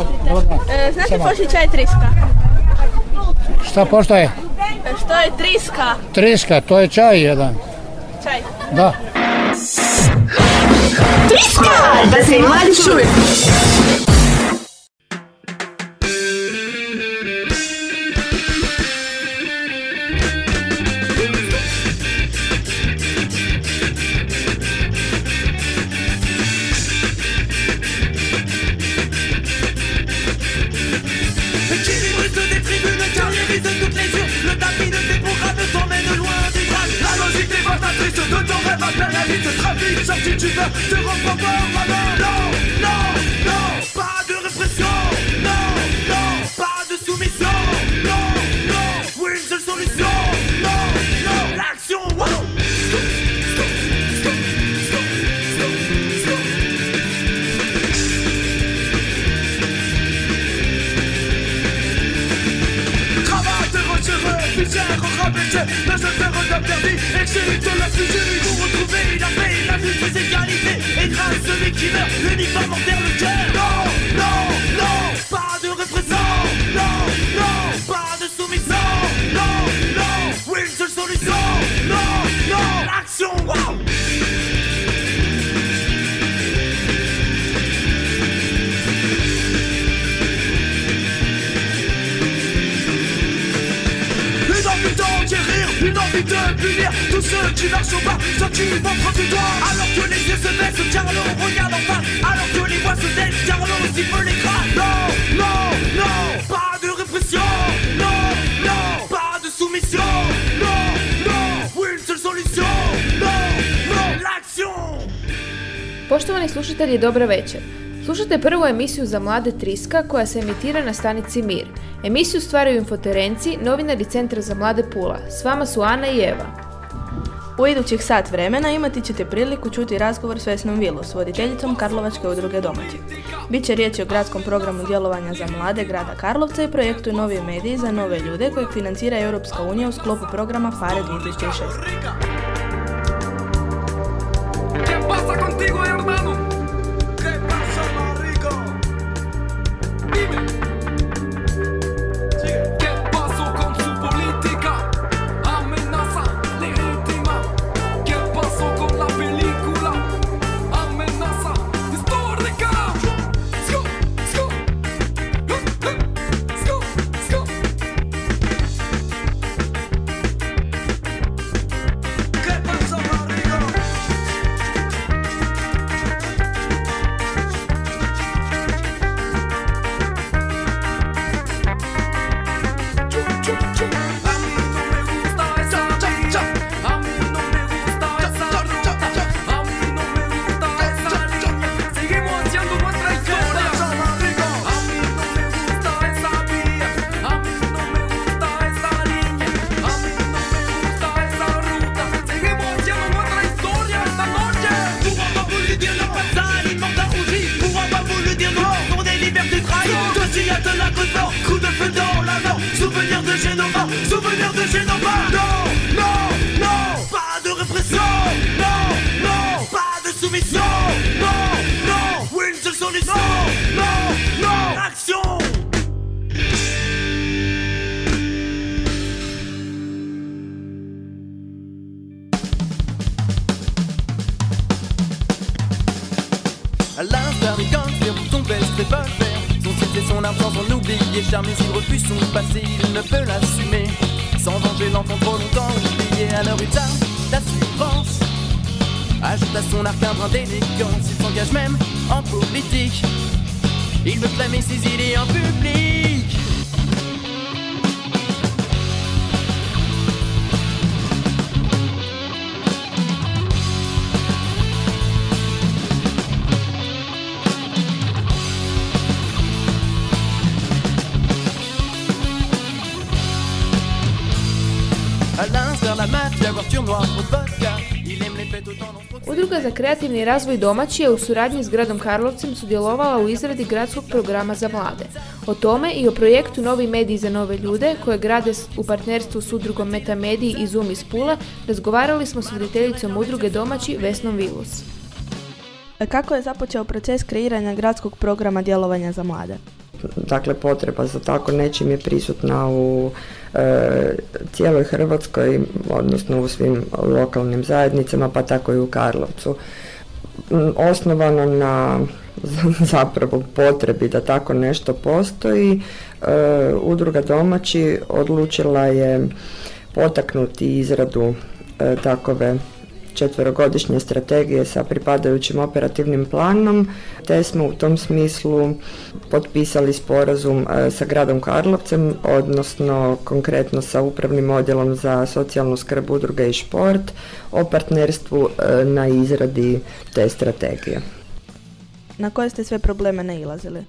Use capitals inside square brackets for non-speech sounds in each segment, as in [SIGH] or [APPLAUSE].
E, znate Samo. pošto je čaj triska? Šta pošta je? E, što je triska? Triska, to je čaj jedan. Čaj. Da. Da se mladi čuju. Poštovani slušatelji, dobro večer. Slušate prvu emisiju za mlade Triska koja se emitira na stanici Mir. Emisiju stvaraju infoterenci, novinari Centra za mlade Pula. S vama su Ana i Eva. U idućih sat vremena imati ćete priliku čuti razgovor s Vesnom Vilus, voditeljicom Karlovačke udruge domaći. Biće riječi o gradskom programu djelovanja za mlade grada Karlovca i projektu Novi mediji za nove ljude kojeg financira Europska unija u sklopu programa FARE 2006. ¿Qué pasa contigo, hermano? Charme Mais il refuse son passé, il ne peut l'assumer. Sans venger l'enfant trop longtemps oublié Alors il tarde d'assurance Ajoute à son arc un brin d'élégance Il s'engage même en politique. Il veut clamer ses idées en public Udruga za kreativni razvoj domaći je u suradnji s gradom Karlovcem sudjelovala u izradi gradskog programa za mlade. O tome i o projektu Novi mediji za nove ljude koje grade u partnerstvu s udrugom Meta Mediji i Zoom iz Pule razgovarali smo s voditeljicom udruge domaći Vesnom Vilus. Kako je započeo proces kreiranja gradskog programa djelovanja za mlade? Dakle, potreba za tako nečim je prisutna u e, cijeloj Hrvatskoj, odnosno u svim lokalnim zajednicama, pa tako i u Karlovcu. M, Osnovano na [LAUGHS] zapravo potrebi da tako nešto postoji, e, udruga domaći odlučila je potaknuti izradu e, takove četverogodišnje strategije sa pripadajućim operativnim planom, te smo u tom smislu potpisali sporazum e, sa gradom Karlovcem, odnosno konkretno sa upravnim odjelom za socijalnu skrb udruge i šport o partnerstvu e, na izradi te strategije. Na koje ste sve probleme nailazili?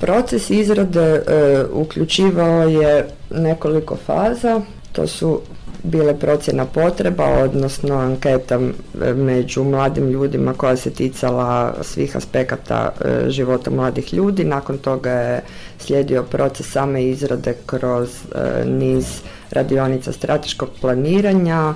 Proces izrade e, uključivao je nekoliko faza. To su bile procjena potreba, odnosno anketa među mladim ljudima koja se ticala svih aspekata e, života mladih ljudi. Nakon toga je slijedio proces same izrade kroz e, niz radionica strateškog planiranja,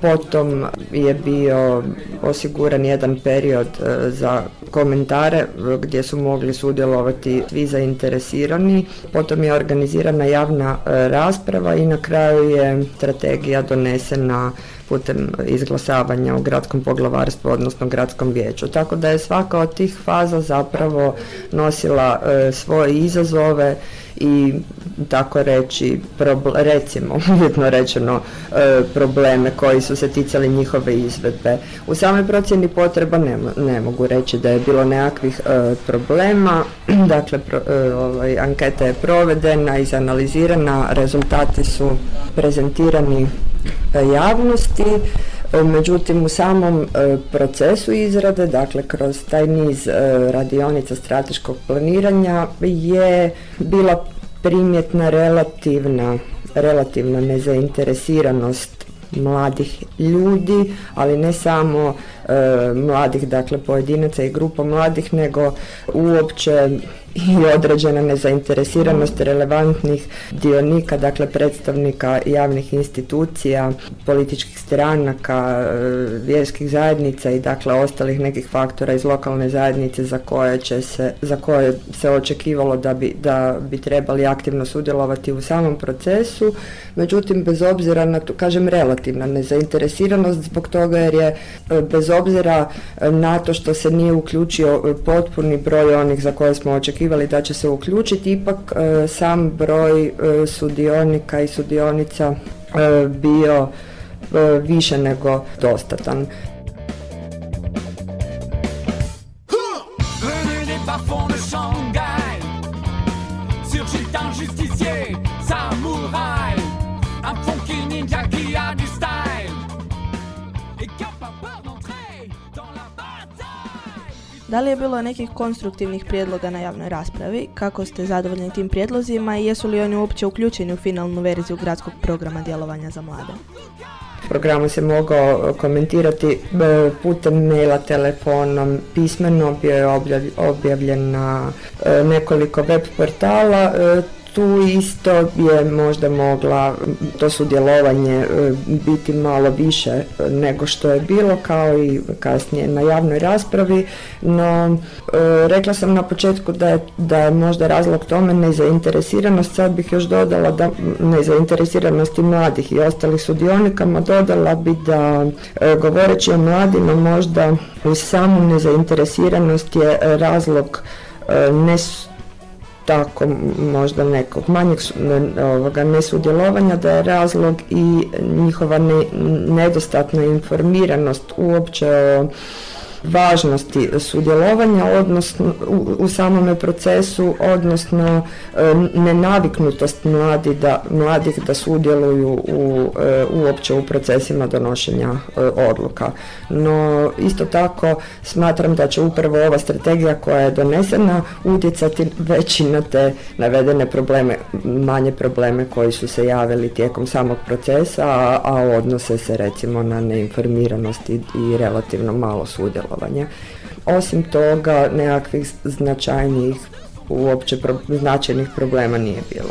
Potom je bio osiguran jedan period e, za komentare e, gdje su mogli sudjelovati svi zainteresirani. Potom je organizirana javna e, rasprava i na kraju je strategija donesena putem izglasavanja u gradskom poglavarstvu, odnosno gradskom vijeću. Tako da je svaka od tih faza zapravo nosila e, svoje izazove i tako reći, proble- recimo, [LAUGHS] uvjetno rečeno, e, probleme koji su se ticali njihove izvedbe. U samoj procjeni potreba ne, ne mogu reći da je bilo nekakvih e, problema, [CLEARS THROAT] dakle pro- e, ovaj, anketa je provedena, izanalizirana, rezultati su prezentirani javnosti, E, međutim u samom e, procesu izrade, dakle kroz taj niz e, radionica strateškog planiranja je bila primjetna relativna, relativna nezainteresiranost mladih ljudi, ali ne samo mladih, dakle pojedinaca i grupa mladih, nego uopće i određena nezainteresiranost relevantnih dionika, dakle predstavnika javnih institucija, političkih stranaka, e, vjerskih zajednica i dakle ostalih nekih faktora iz lokalne zajednice za koje će se, za koje se očekivalo da bi, da bi trebali aktivno sudjelovati u samom procesu. Međutim, bez obzira na to, kažem relativna nezainteresiranost zbog toga jer je e, bez obzira e, na to što se nije uključio e, potpuni broj onih za koje smo očekivali da će se uključiti, ipak e, sam broj sudionika i sudionica bio više nego dostatan. Da li je bilo nekih konstruktivnih prijedloga na javnoj raspravi? Kako ste zadovoljni tim prijedlozima i jesu li oni uopće uključeni u finalnu verziju gradskog programa djelovanja za mlade? Program se mogao komentirati e, putem maila, telefonom, pismeno, bio je objavlj- objavljen na e, nekoliko web portala. Tu isto je možda mogla to sudjelovanje e, biti malo više nego što je bilo kao i kasnije na javnoj raspravi, no e, rekla sam na početku da je, da je možda razlog tome nezainteresiranost, sad bih još dodala da nezainteresiranosti mladih i ostalih sudionikama dodala bi da e, govoreći o mladima možda uz samu nezainteresiranost je razlog e, nes tako možda nekog manjeg ovoga nesudjelovanja da je razlog i njihova ne, nedostatna informiranost uopće o važnosti sudjelovanja odnosno u, u samome procesu odnosno nenaviknutost mladi da, mladih da sudjeluju u, e, uopće u procesima donošenja e, odluka. No isto tako smatram da će upravo ova strategija koja je donesena utjecati već na te navedene probleme, manje probleme koji su se javili tijekom samog procesa, a, a odnose se recimo na neinformiranost i, i relativno malo sudjelovanje. Osim toga, nekakvih značajnijih uopće pro- značajnih problema nije bilo.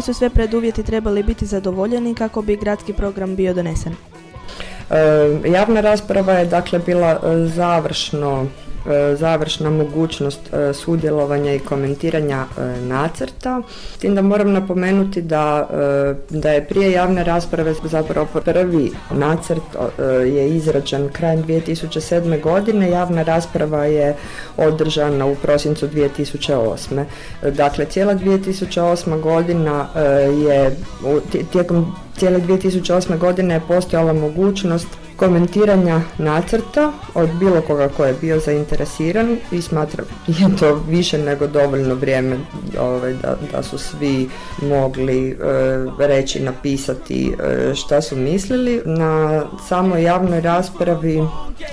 Koji su sve preduvjeti trebali biti zadovoljeni kako bi gradski program bio donesen? E, javna rasprava je dakle bila e, završno završna mogućnost e, sudjelovanja i komentiranja e, nacrta. Tim da moram napomenuti da, e, da je prije javne rasprave zapravo prvi nacrt e, je izrađen krajem 2007. godine, javna rasprava je održana u prosincu 2008. Dakle, cijela 2008. godina e, je tijekom cijele 2008. godine je postojala mogućnost komentiranja nacrta od bilo koga ko je bio zainteresiran i smatram [LAUGHS] je to više nego dovoljno vrijeme ovaj, da, da su svi mogli e, reći, napisati e, šta su mislili. Na samoj javnoj raspravi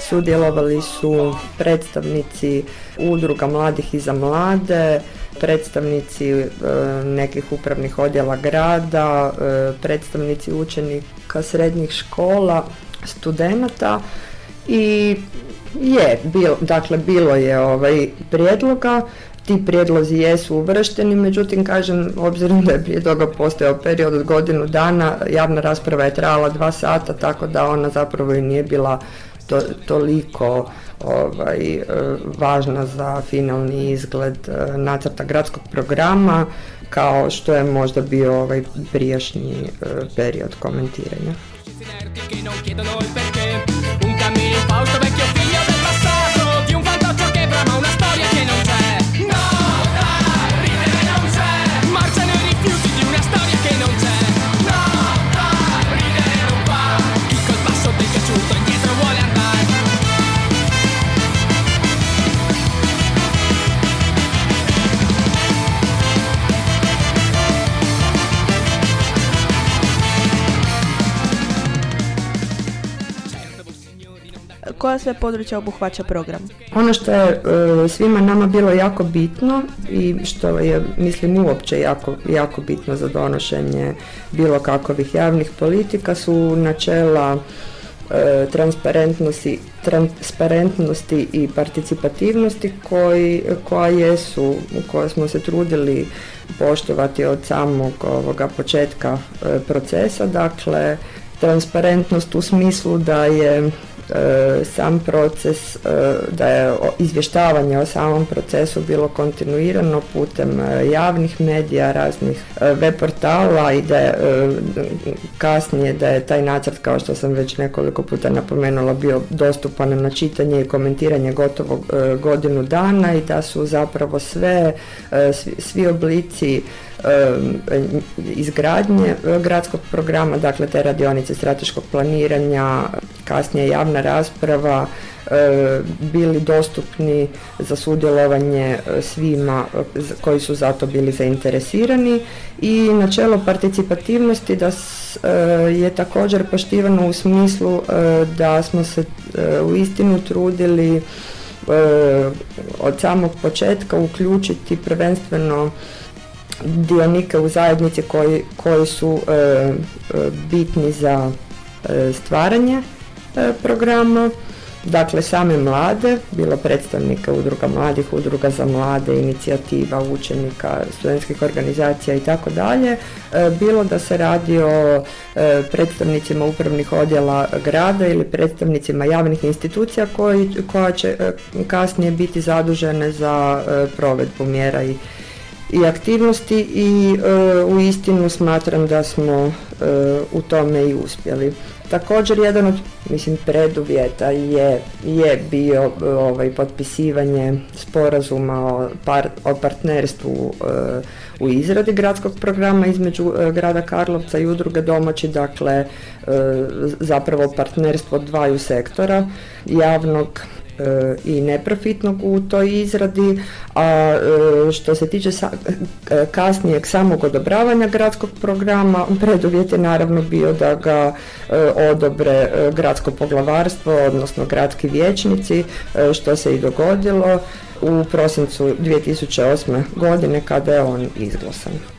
sudjelovali su predstavnici udruga mladih i za mlade, predstavnici e, nekih upravnih odjela grada, predstavnici učenika srednjih škola, studenata i je, bil, dakle bilo je ovaj prijedloga, ti prijedlozi jesu uvršteni, međutim kažem, obzirom da je prije toga postojao period od godinu dana, javna rasprava je trajala dva sata, tako da ona zapravo i nije bila to, toliko ovaj, e, važna za finalni izgled e, nacrta gradskog programa kao što je možda bio ovaj prijašnji e, period komentiranja. Inerti che non chiedono il perché Un cammino infausto vecchio Koja sve područja obuhvaća program? Ono što je e, svima nama bilo jako bitno i što je mislim uopće jako, jako bitno za donošenje bilo kakovih javnih politika su načela e, transparentnosti, transparentnosti i participativnosti koji, koja jesu, koje smo se trudili poštovati od samog ovoga početka e, procesa. Dakle, transparentnost u smislu da je sam proces, e, da je izvještavanje o samom procesu bilo kontinuirano putem e, javnih medija, raznih e, web portala i da je e, kasnije da je taj nacrt, kao što sam već nekoliko puta napomenula, bio dostupan na čitanje i komentiranje gotovo e, godinu dana i da su zapravo sve, e, svi, oblici e, izgradnje e, gradskog programa, dakle te radionice strateškog planiranja, kasnije javna rasprava, e, bili dostupni za sudjelovanje svima koji su za to bili zainteresirani. I načelo participativnosti da je također poštivano u smislu da smo se u istinu trudili od samog početka uključiti prvenstveno dionike u zajednici koji, koji su e, e, bitni za e, stvaranje e, programa. Dakle, same mlade, bilo predstavnika udruga mladih, udruga za mlade, inicijativa učenika, studentskih organizacija i tako dalje, e, bilo da se radi o predstavnicima upravnih odjela grada ili predstavnicima javnih institucija koji, koja će kasnije biti zadužene za provedbu mjera i i aktivnosti i e, u istinu smatram da smo e, u tome i uspjeli. Također jedan od mislim preduvjeta je, je bio e, ovaj potpisivanje sporazuma o, par- o partnerstvu e, u izradi gradskog programa između e, grada Karlovca i udruge domaći, dakle e, zapravo partnerstvo dvaju sektora, javnog i neprofitnog u toj izradi, a e, što se tiče e, kasnijeg samog odobravanja gradskog programa, preduvjet je naravno bio da ga e, odobre gradsko poglavarstvo, odnosno gradski vijećnici, što se i dogodilo u prosincu 2008. godine kada je on izglasan.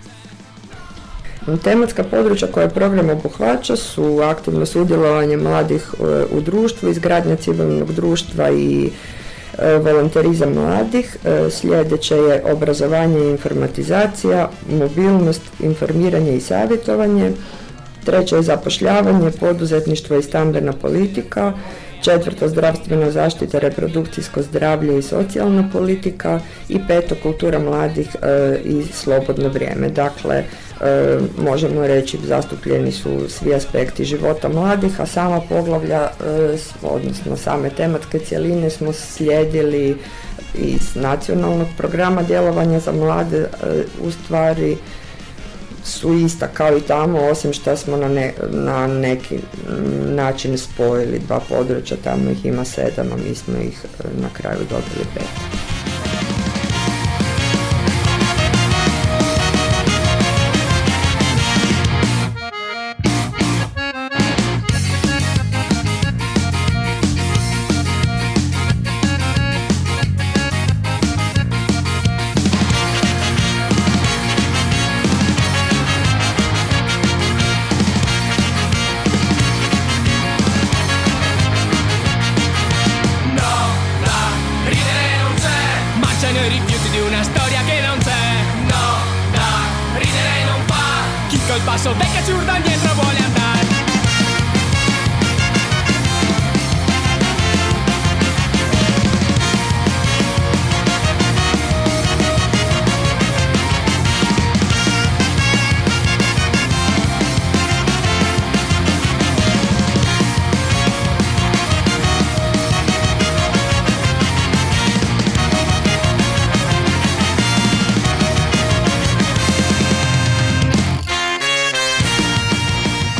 Tematska područja koje program obuhvaća su aktivno sudjelovanje mladih e, u društvu, izgradnja civilnog društva i e, volonterizam mladih, e, sljedeće je obrazovanje i informatizacija, mobilnost, informiranje i savjetovanje, treće je zapošljavanje, poduzetništvo i stambena politika, četvrto zdravstvena zaštita, reprodukcijsko zdravlje i socijalna politika i peto kultura mladih e, i slobodno vrijeme. Dakle, e, možemo reći zastupljeni su svi aspekti života mladih, a sama poglavlja, e, odnosno same tematske cjeline smo slijedili iz nacionalnog programa djelovanja za mlade, u stvari su ista kao i tamo, osim što smo na, ne, na neki način spojili dva područja, tamo ih ima sedam, a mi smo ih na kraju dobili pet.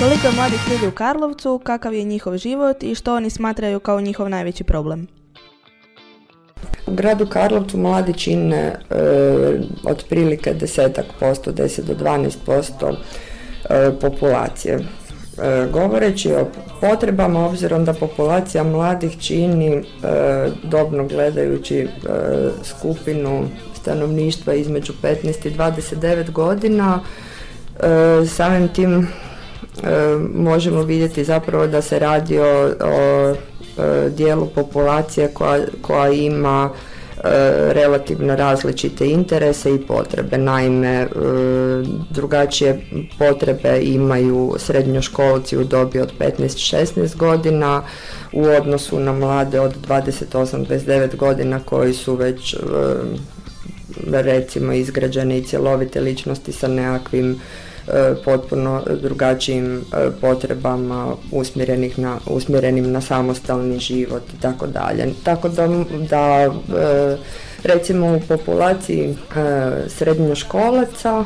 Koliko je mladih ljudi u Karlovcu, kakav je njihov život i što oni smatraju kao njihov najveći problem? U gradu Karlovcu mladi čine e, otprilike desetak posto, 10 do 12 posto e, populacije. E, govoreći o potrebama, obzirom da populacija mladih čini e, dobno gledajući skupinu stanovništva između 15 i 29 godina, samim tim E, možemo vidjeti zapravo da se radi o, o e, dijelu populacije koja, koja ima e, relativno različite interese i potrebe. Naime, drugačije potrebe imaju srednjoškolci u dobi od 15-16 godina u odnosu na mlade od 28-29 godina koji su već recimo izgrađene i cjelovite ličnosti sa nekakvim E, potpuno drugačijim e, potrebama usmjerenih na, usmjerenim na samostalni život i tako dalje. Tako da, da e, recimo u populaciji srednjoškolaca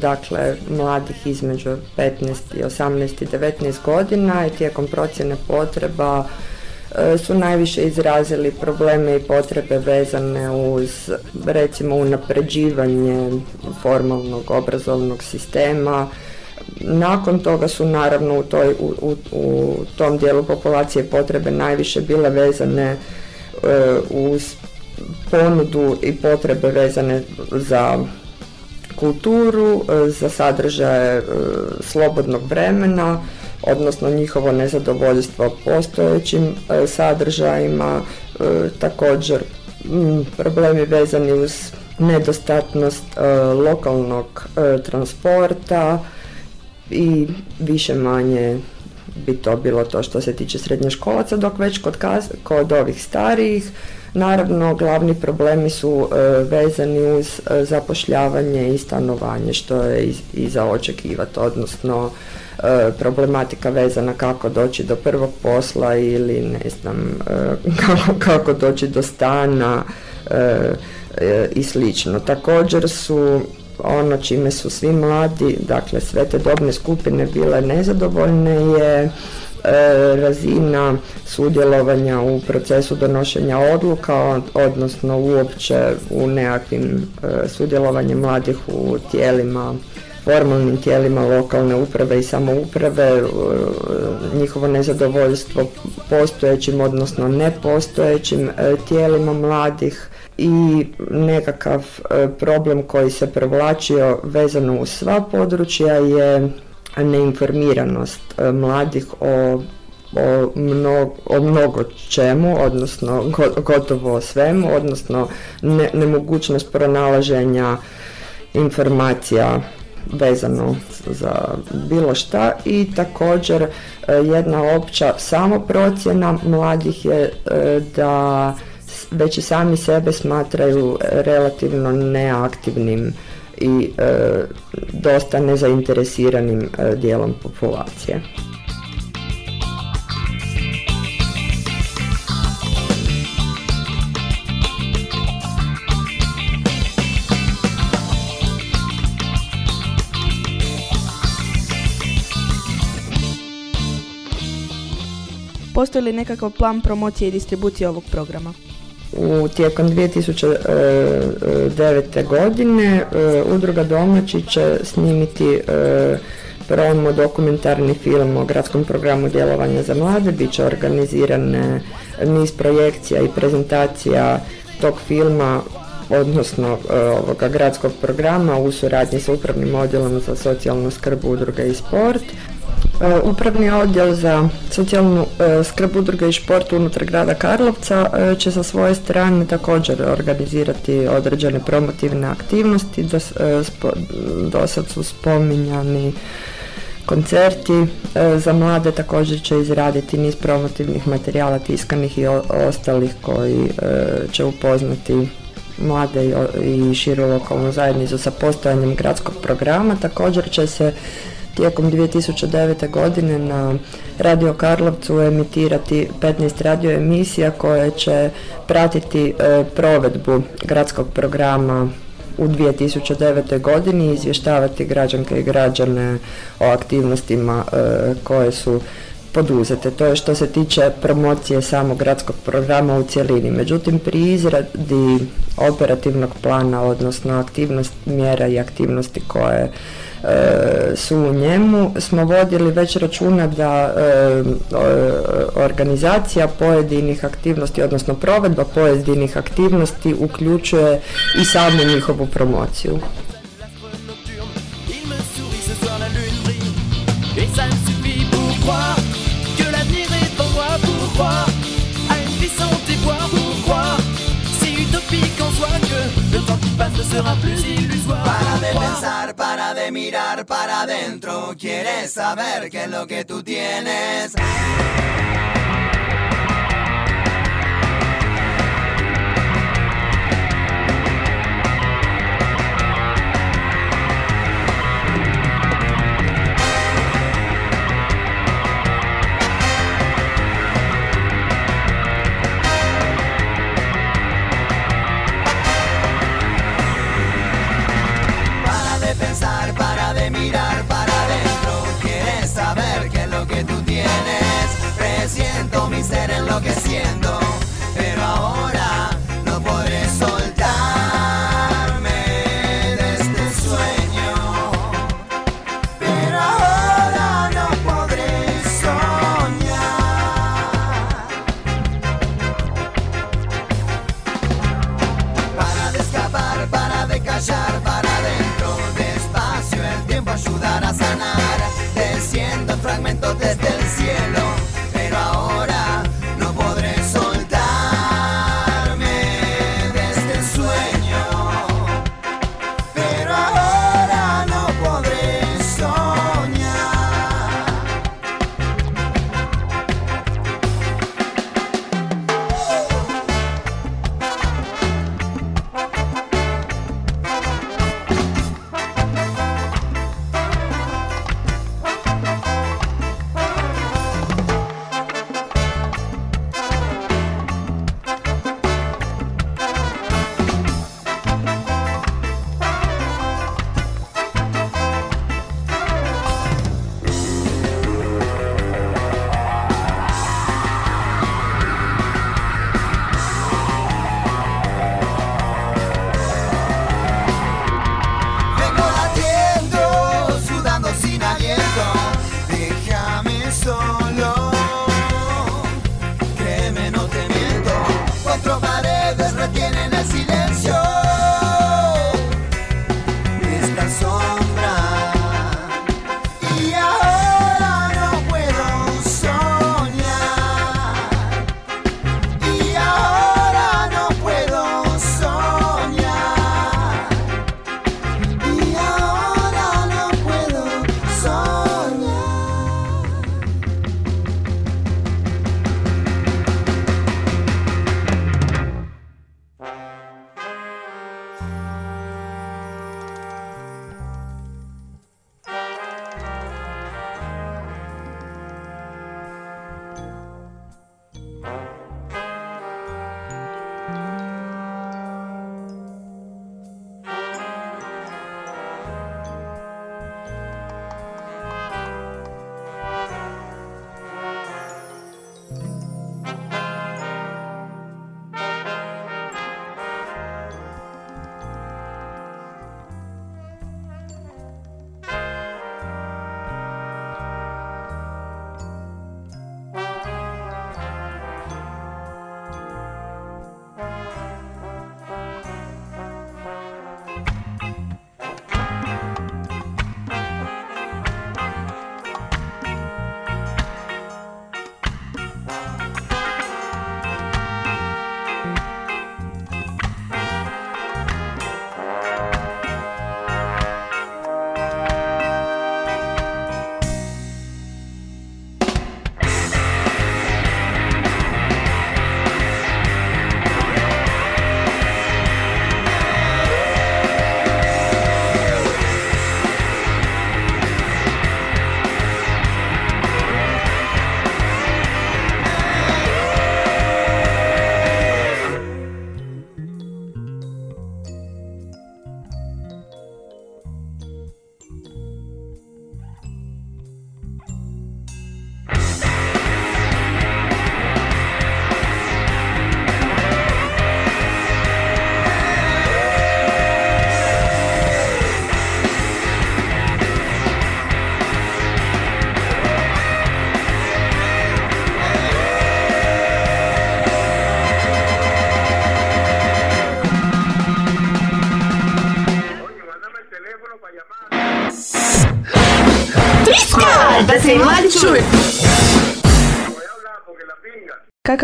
dakle mladih između 15 i 18 i 19 godina i tijekom procjene potreba E, su najviše izrazili probleme i potrebe vezane uz recimo unapređivanje formalnog obrazovnog sistema. Nakon toga su naravno u, toj, u, u, tom dijelu populacije potrebe najviše bile vezane e, uz ponudu i potrebe vezane za kulturu, e, za sadržaje slobodnog vremena, odnosno njihovo nezadovoljstvo postojećim e, sadržajima, e, također problemi vezani uz nedostatnost e, lokalnog transporta i više manje bi to bilo to što se tiče srednjoškolaca, dok već kod, kod ovih starijih Naravno, glavni problemi su vezani uz zapošljavanje i stanovanje, što je i, za očekivati, odnosno E, problematika vezana kako doći do prvog posla ili ne znam e, [LAUGHS] kako, kako doći do stana e, i slično. Također su ono čime su svi mladi, dakle sve te dobne skupine bile nezadovoljne je razina sudjelovanja u procesu donošenja odluka, odnosno uopće u nekakvim sudjelovanjem mladih u tijelima formalnim tijelima lokalne uprave i samouprave, e, njihovo nezadovoljstvo postojećim, odnosno nepostojećim e, tijelima mladih i nekakav e, problem koji se provlačio vezano u sva područja je neinformiranost mladih o o, mno- o mnogo čemu, odnosno go- gotovo o svemu, odnosno ne- nemogućnost pronalaženja informacija vezano za bilo šta i također e, jedna opća samoprocjena mladih je e, da već i sami sebe smatraju relativno neaktivnim i e, dosta nezainteresiranim dijelom populacije. Postoji li nekakav plan promocije i distribucije ovog programa? U tijekom 2009. godine e, udruga Domaći će snimiti e, promo dokumentarni film o gradskom programu djelovanja za mlade, bit će organizirane niz projekcija i prezentacija tog filma odnosno e, ovoga gradskog programa u suradnji sa upravnim odjelom za socijalnu skrb udruge i sport. E, Upravni odjel za socijalnu e, skrb udruge i šport unutar grada Karlovca e, će sa svoje strane također organizirati određene promotivne aktivnosti. Do, sad su spominjani koncerti za mlade također će izraditi niz promotivnih materijala tiskanih i ostalih koji će upoznati mlade i širu lokalnu zajednicu sa postojanjem gradskog programa. Također će se tijekom 2009. godine na Radio Karlovcu emitirati 15 radio emisija koje će pratiti e, provedbu gradskog programa u 2009. godini i izvještavati građanke i građane o aktivnostima e, koje su poduzete. To je što se tiče promocije samog gradskog programa u cjelini. Međutim, pri izradi operativnog plana, odnosno aktivnost mjera i aktivnosti koje su u njemu, smo vodili već računa da e, organizacija pojedinih aktivnosti, odnosno provedba pojedinih aktivnosti uključuje i samu njihovu promociju. sera plus para de mirar para adentro. Quieres saber qué es lo que tú tienes. lo que siento.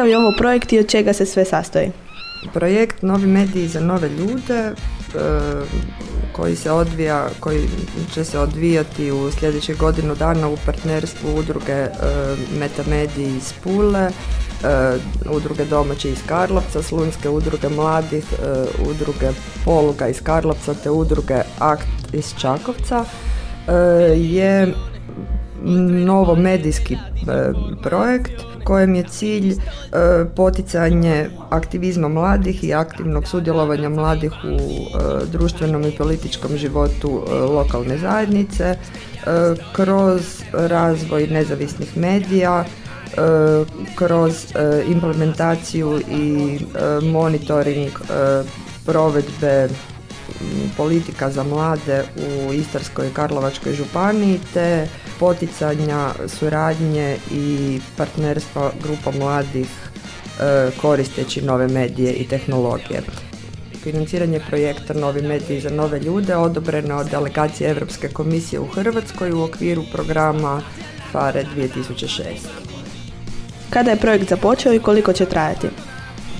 Je ovo projekt i od čega se sve sastoji? Projekt Novi mediji za nove ljude e, koji se odvija, koji će se odvijati u sljedećih godinu dana u partnerstvu udruge e, Metamediji iz Pule, e, udruge domaće iz Karlovca, Slunjske udruge mladih, udruge Poluga iz Karlovca te udruge Akt iz Čakovca je novo medijski projekt kojem je cilj e, poticanje aktivizma mladih i aktivnog sudjelovanja mladih u e, društvenom i političkom životu e, lokalne zajednice kroz razvoj nezavisnih medija kroz implementaciju i monitoring provedbe politika za mlade u Istarskoj i Karlovačkoj županiji te poticanja suradnje i partnerstva grupa mladih e, koristeći nove medije i tehnologije. Financiranje projekta Novi mediji za nove ljude odobreno od delegacije Europske komisije u Hrvatskoj u okviru programa FARE 2006. Kada je projekt započeo i koliko će trajati?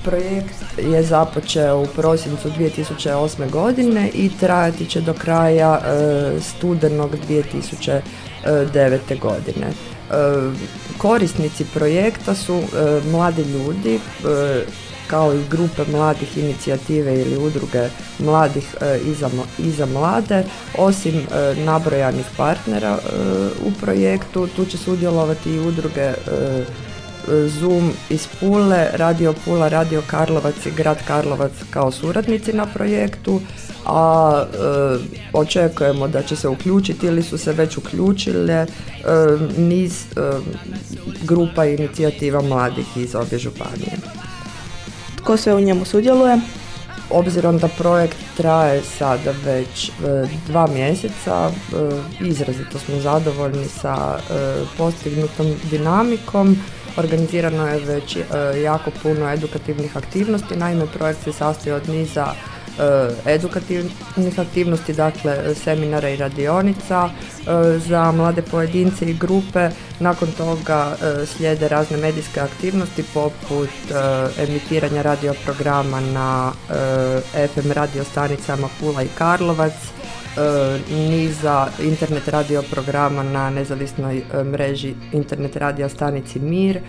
Projekt je započeo u prosincu 2008. godine i trajati će do kraja e, studenog 2009. godine. E, korisnici projekta su e, mladi ljudi e, kao i grupe mladih inicijative ili udruge mladih i, za, mlade, osim nabrojanih partnera u projektu, tu će sudjelovati i udruge Zoom iz Pule, Radio Pula, Radio Karlovac i Grad Karlovac kao suradnici na projektu, a e, očekujemo da će se uključiti ili su se već uključile e, niz e, grupa i inicijativa mladih iz obje županije. Tko sve u njemu sudjeluje? Obzirom da projekt traje sada već e, dva mjeseca, e, izrazito smo zadovoljni sa e, postignutom dinamikom. Organizirano je već e, jako puno edukativnih aktivnosti, naime projekt se sastoji od niza e, edukativnih aktivnosti, dakle seminara i radionica e, za mlade pojedince i grupe. Nakon toga slijede razne medijske aktivnosti poput emitiranja radio programa na FM radio stanicama Pula i Karlovac, niza internet radio programa na nezavisnoj e, mreži internet radio stanici Mir, e,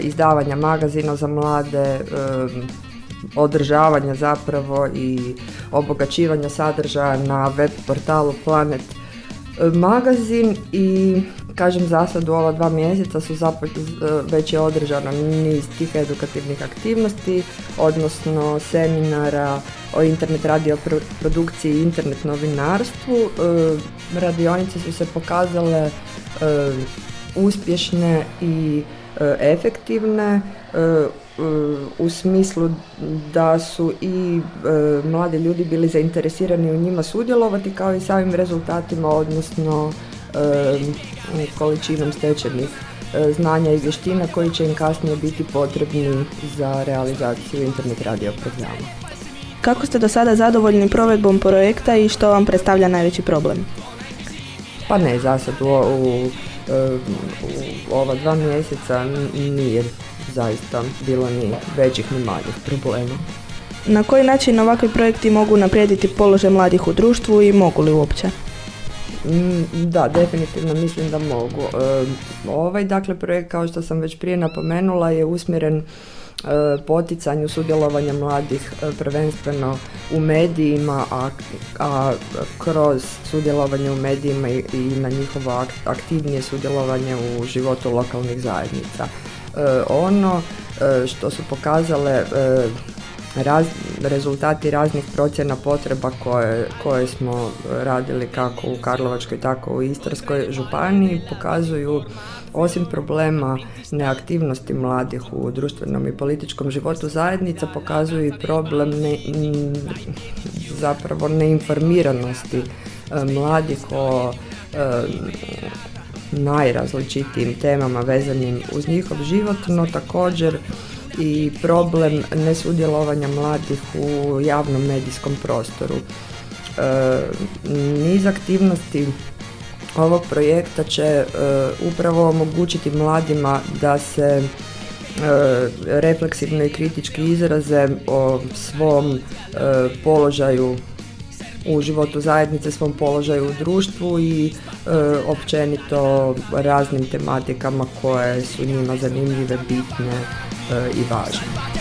izdavanja magazina za mlade, e, održavanja zapravo i obogaćivanja sadržaja na web portalu Planet e, magazin i kažem za sad u ova dva mjeseca su zapo- e, već je održano niz tih edukativnih aktivnosti, odnosno seminara o internet radio pro- produkciji i internet novinarstvu. E, Radionice su se pokazale e, uspješne i efektivne u smislu da su i mladi ljudi bili zainteresirani u njima sudjelovati kao i samim rezultatima odnosno količinom stečenih e, znanja i vještina koji će im kasnije biti potrebni za realizaciju internet radio programa. Kako ste do sada zadovoljni provedbom projekta i što vam predstavlja najveći problem? Pa ne, za sad u, u, e, u ova dva mjeseca nije zaista bilo ni većih ni manjih problema. Na koji način ovakvi projekti mogu naprijediti položaj mladih u društvu i mogu li uopće? Mm, Da, definitivno mislim da mogu. E, Ovaj dakle projekt kao što sam već prije napomenula je usmjeren e, poticanju sudjelovanja mladih e, prvenstveno u medijima, a, a kroz sudjelovanje u medijima i, na njihovo ak- aktivnije sudjelovanje u životu lokalnih zajednica. Ono što su pokazale raz, rezultati raznih procjena potreba koje, koje smo radili kako u Karlovačkoj tako u Istarskoj županiji pokazuju osim problema neaktivnosti mladih u društvenom i političkom životu zajednica pokazuju i problem ne, zapravo neinformiranosti e, mladih o e, najrazličitijim temama vezanim uz njihov život, no također i problem nesudjelovanja mladih u javnom medijskom prostoru. E, niz aktivnosti ovog projekta će e, upravo omogućiti mladima da se e, refleksivno i kritički izraze o svom e, položaju u životu zajednice, svom položaju u društvu i e, općenito raznim tematikama koje su njima zanimljive, bitne. 呃一百二十。米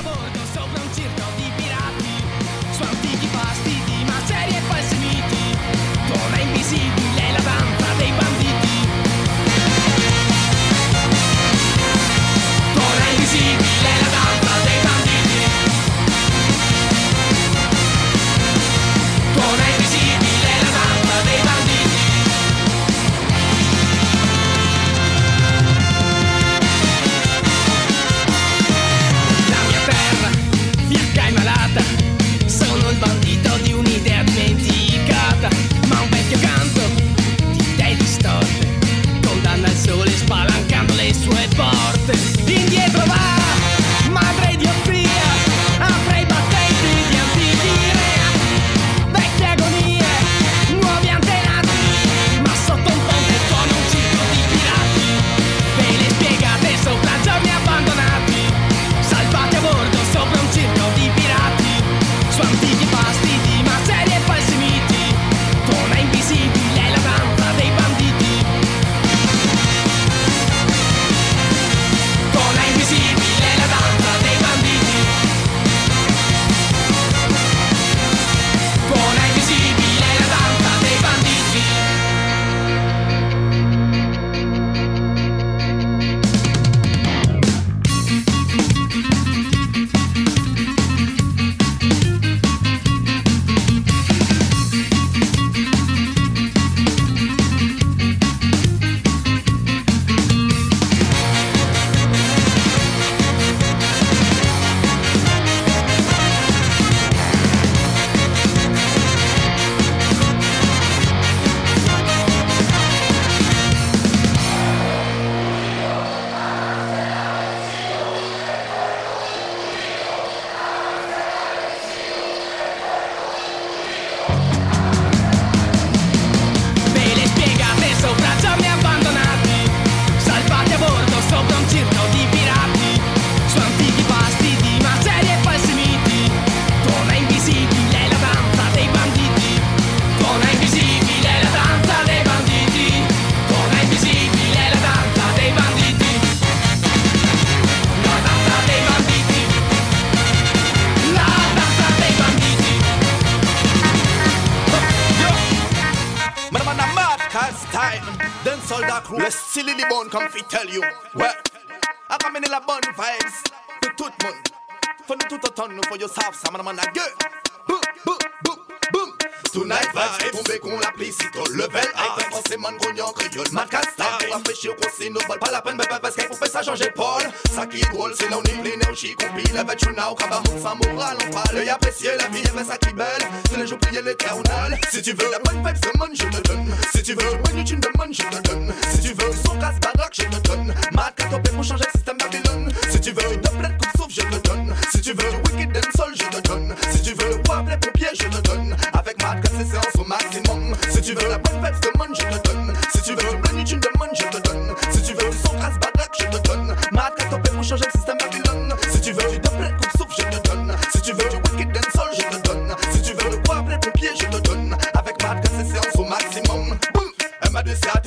demande, je te donne. Si tu veux menu, tu me demandes, je te donne. Si tu veux son casse baroque, je te donne. Ma carte au pour changer le système Babylone. Si tu veux double coupe souffle, je te donne. Si tu veux wicked and soul, je te donne. Si tu veux wap les pompiers, je te donne. Avec ma carte, c'est séance au maximum. Si tu veux la bonne fête, demande, je te donne. Si tu veux menu, tu me demandes, je te donne. Si tu veux son casse baroque, je te donne. Ma carte au pour changer le système Babylone. Si tu veux du double coupe souffle, je te donne. Si tu veux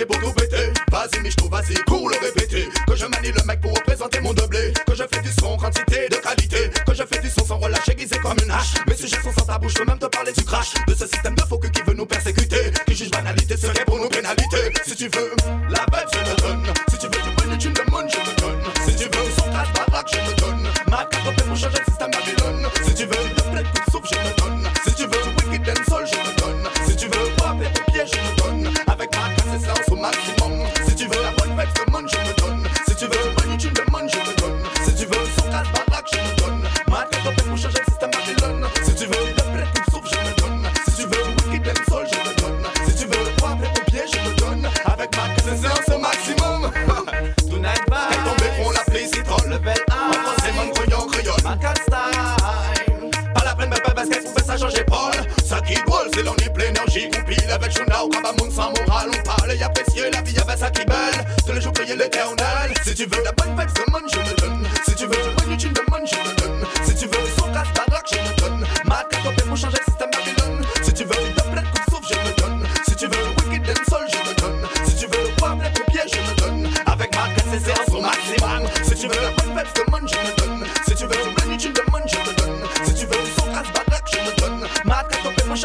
pour tout péter. Vas-y, mais je trouve le répéter. Que je manie le mec pour représenter mon doublé. Que je fais du son quantité de qualité. Que je fais du son sans relâche aiguisé comme une hache. Mes sujets sont sans ta bouche, je peux même te parler du crash. De ce système de faux que qui veut nous persécuter. Qui juge banalité ce serait pour nous pénalité. Si tu veux, la bête, je te donne. Si tu veux du bonus, tu me demandes, je te donne. Si tu veux, sans cash, baraque, je te donne. Ma carte, mon changer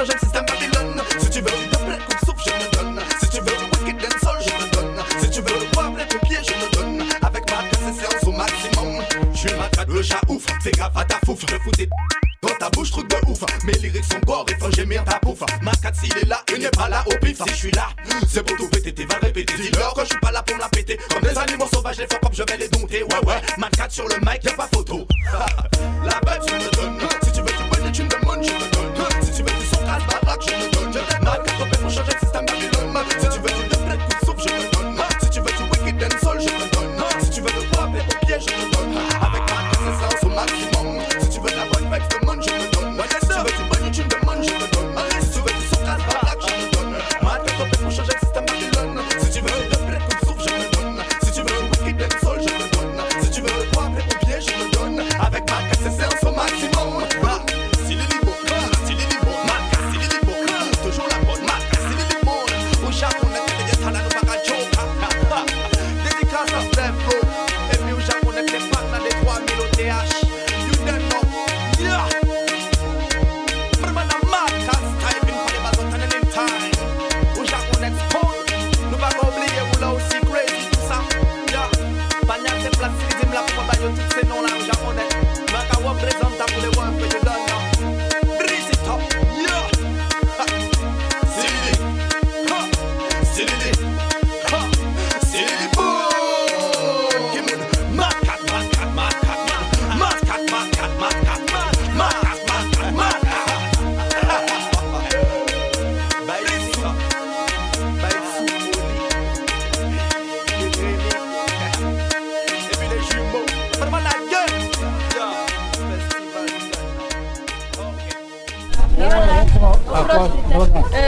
le système Si tu veux du double coup de souffle, je me donne. Si tu veux du whisky and soul, je me donne. Si tu veux le poivre et pied, je me donne. Avec ma séance au maximum. Je suis matraque, le chat ouf, c'est grave à ta fouf. Je fous des dans ta bouche, truc de ouf. Mes lyrics sont gore, il faut gémir ta pouf. Ma carte, s'il est là, il n'est pas là au pif. Si je suis là, c'est pour tout péter, t'es va répéter. Dis-leur que je suis pas là pour me la péter. Comme des animaux sauvages, les faux pop, je vais les dompter. Ouais, ouais, ma 4 sur le mic, y'a pas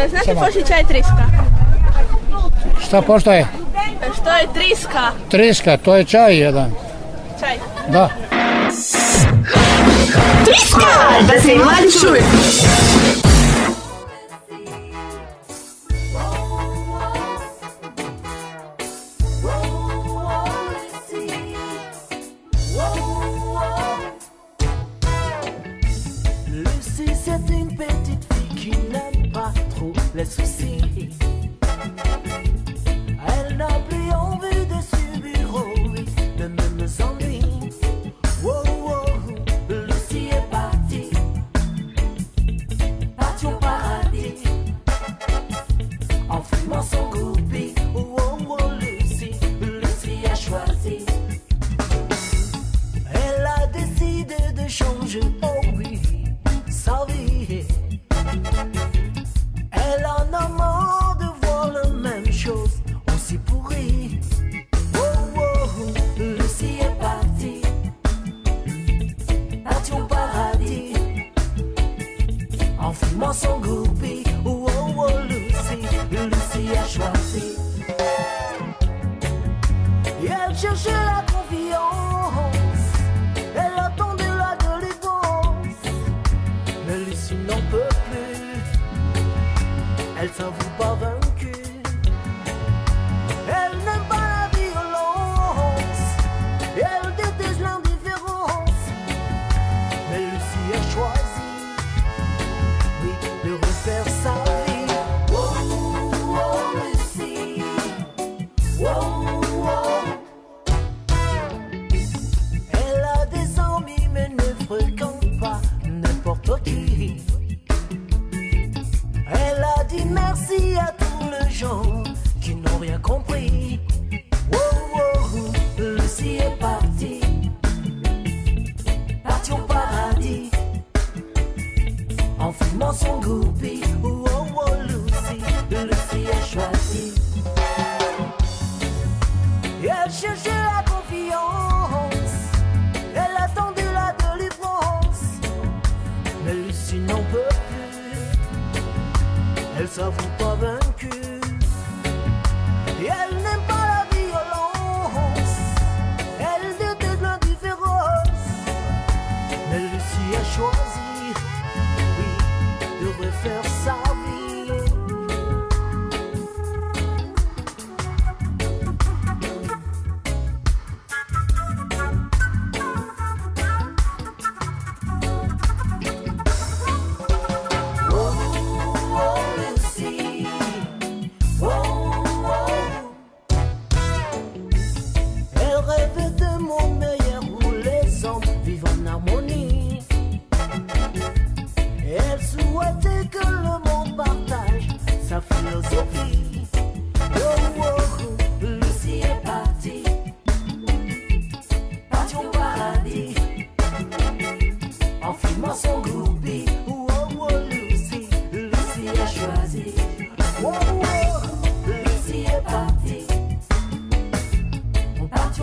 Znate pošto čaj triska? Šta pošto je? Što je triska? Triska, to je čaj jedan. Čaj? Da. Triska! Da se mladi čuje!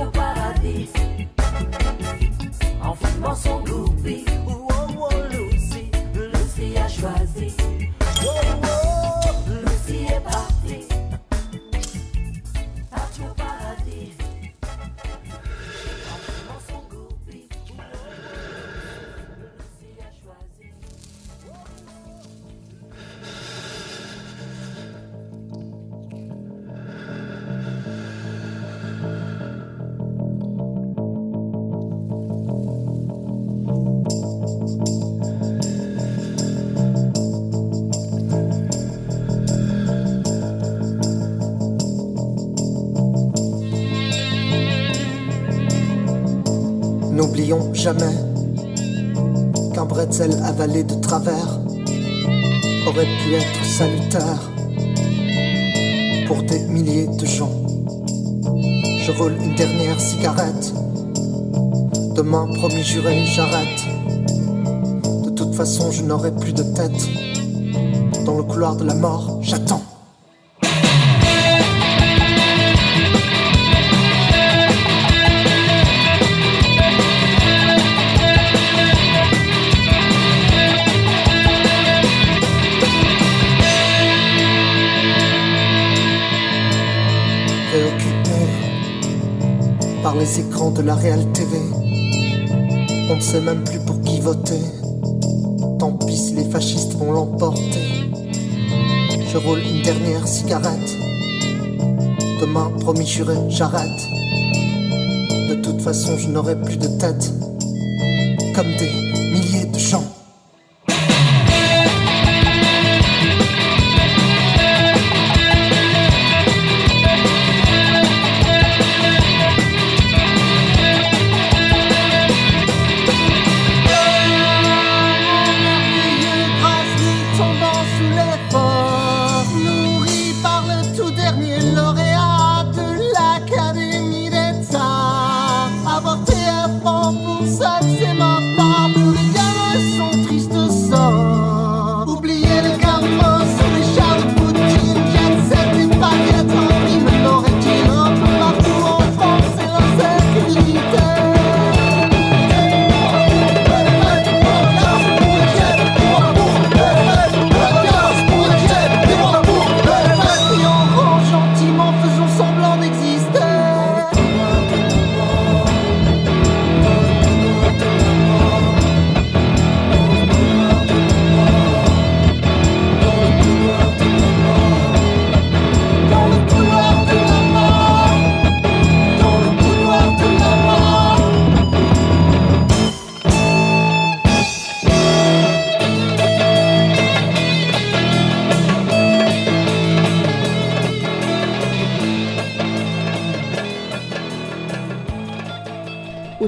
Au paradis, en filmant son groupie. Jamais qu'un bretzel avalé de travers aurait pu être salutaire pour des milliers de gens. Je roule une dernière cigarette. Demain, promis juré, j'arrête. De toute façon, je n'aurai plus de tête. Dans le couloir de la mort, j'attends. Les écrans de la Real TV, on ne sait même plus pour qui voter. Tant pis les fascistes vont l'emporter. Je roule une dernière cigarette. Demain, promis juré, j'arrête. De toute façon, je n'aurai plus de tête. Comme des milliers de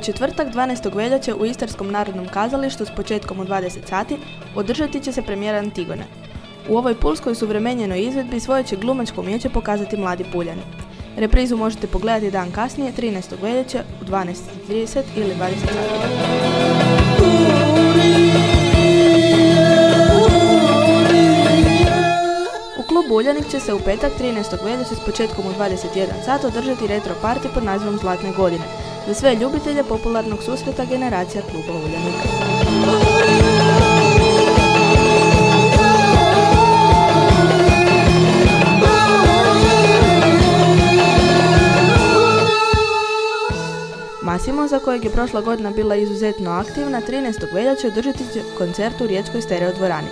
četvrtak 12. veljače u Istarskom narodnom kazalištu s početkom u 20 sati održati će se premijera Antigone. U ovoj pulskoj suvremenjenoj izvedbi svoje će glumačko umijeće pokazati mladi puljani. Reprizu možete pogledati dan kasnije, 13. veljače u 12.30 ili 20 sati. Klubu će se u petak 13. veljače s početkom u 21 sat održati retro party pod nazivom Zlatne godine za sve ljubitelje popularnog susreta generacija kluba Uljanik. Masimo, za kojeg je prošla godina bila izuzetno aktivna, 13. veljače održati će koncert u Riječkoj stereo dvorani.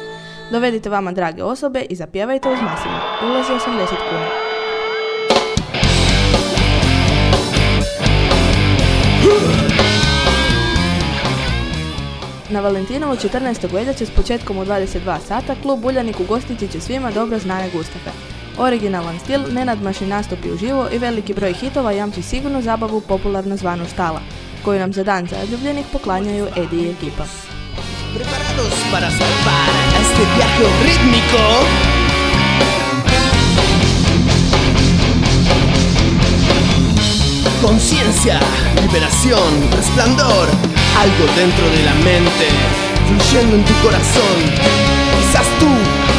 Dovedite vama drage osobe i zapjevajte uz Masimo. Ulazi 80 kuna. Na Valentinovo 14. veljače s početkom u 22 sata klub Uljanik ugostiti će svima dobro znane Gustave. Originalan stil, nenadmašni nastupi uživo i veliki broj hitova jamči sigurnu zabavu popularno zvanu štala, koju nam za dan zaljubljenih poklanjaju Edi i ekipa. Preparados para salvar este viaje rítmico. Conciencia, liberación, resplandor, algo dentro de la mente, fluyendo en tu corazón. Quizás tú,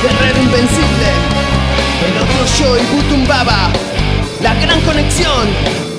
guerrero invencible, el otro yo y Butumbaba, la gran conexión.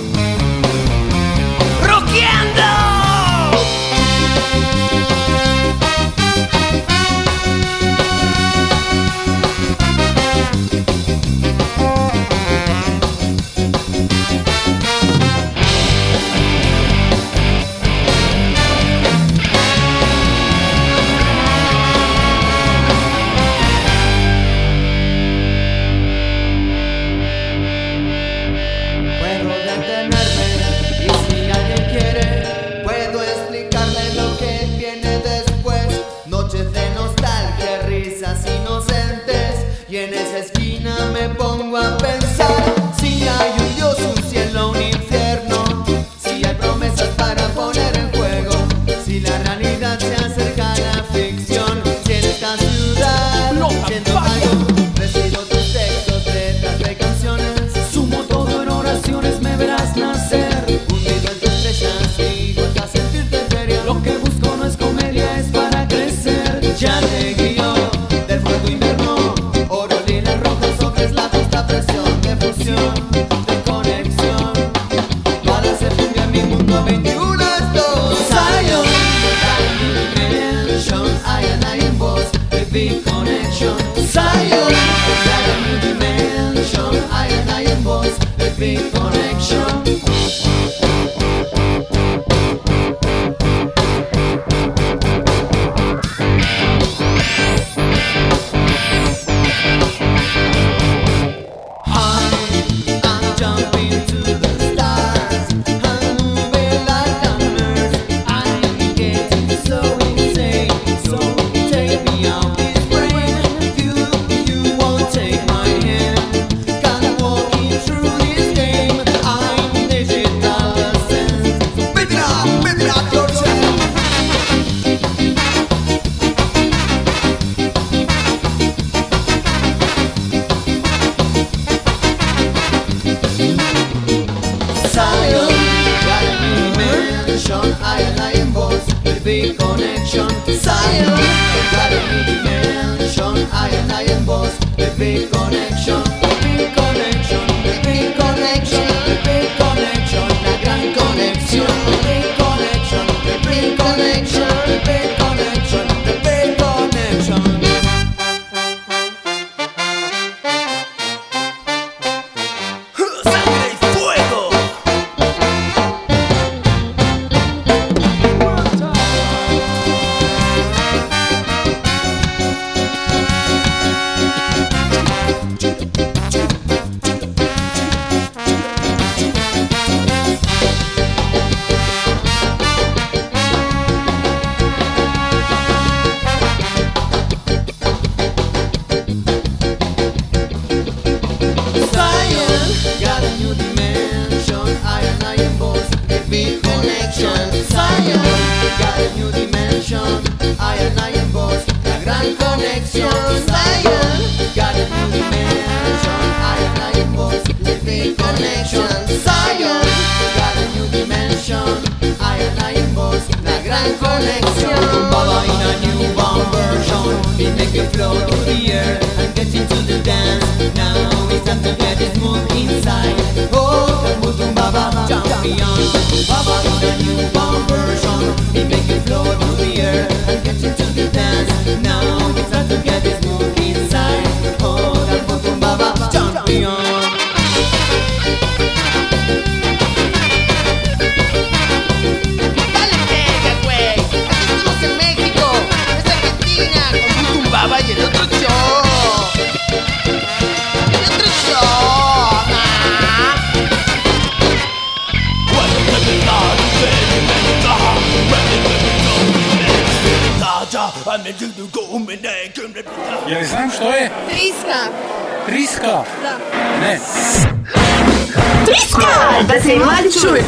da Same Latitude.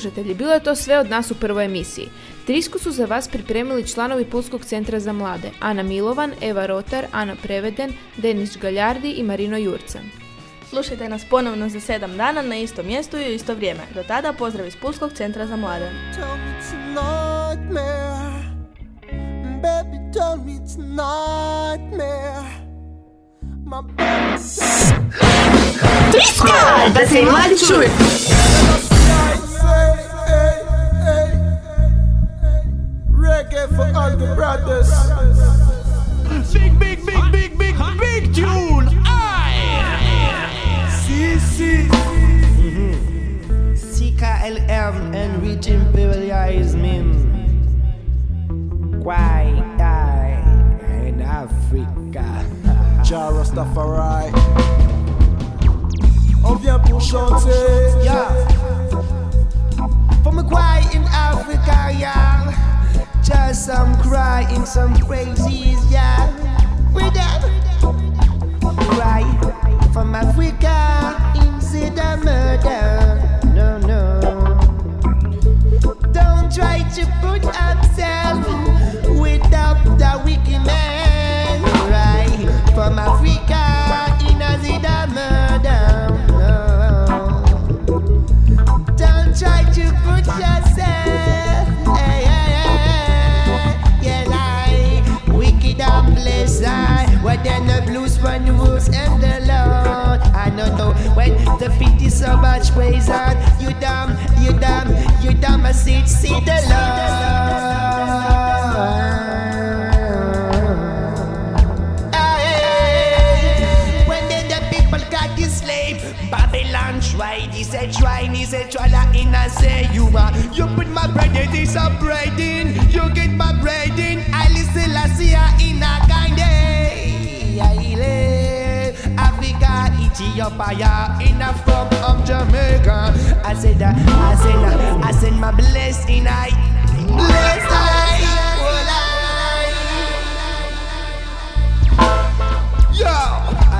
slušatelji, bilo je to sve od nas u prvoj emisiji. Trisku su za vas pripremili članovi Pulskog centra za mlade Ana Milovan, Eva Rotar, Ana Preveden, Denis Galjardi i Marino Jurcan. Slušajte nas ponovno za sedam dana na istom mjestu i u isto vrijeme. Do tada pozdrav iz Pulskog centra za mlade. Triska! Da se mladi čuju!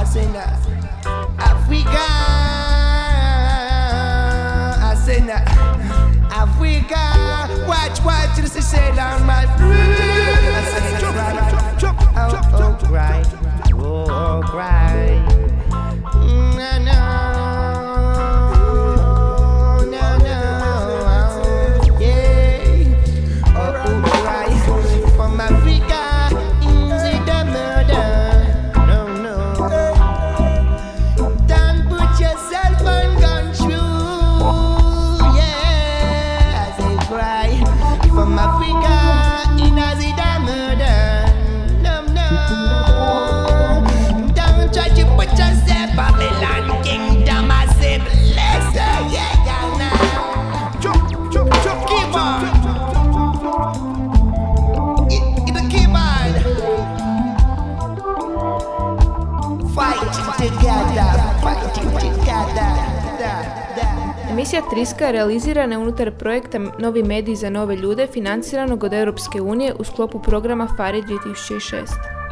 say na Africa, I say na, Africa. Watch, watch, this is down my. Emisija Triska je realizirana unutar projekta Novi mediji za nove ljude financiranog od Europske unije u sklopu programa FARI 2006.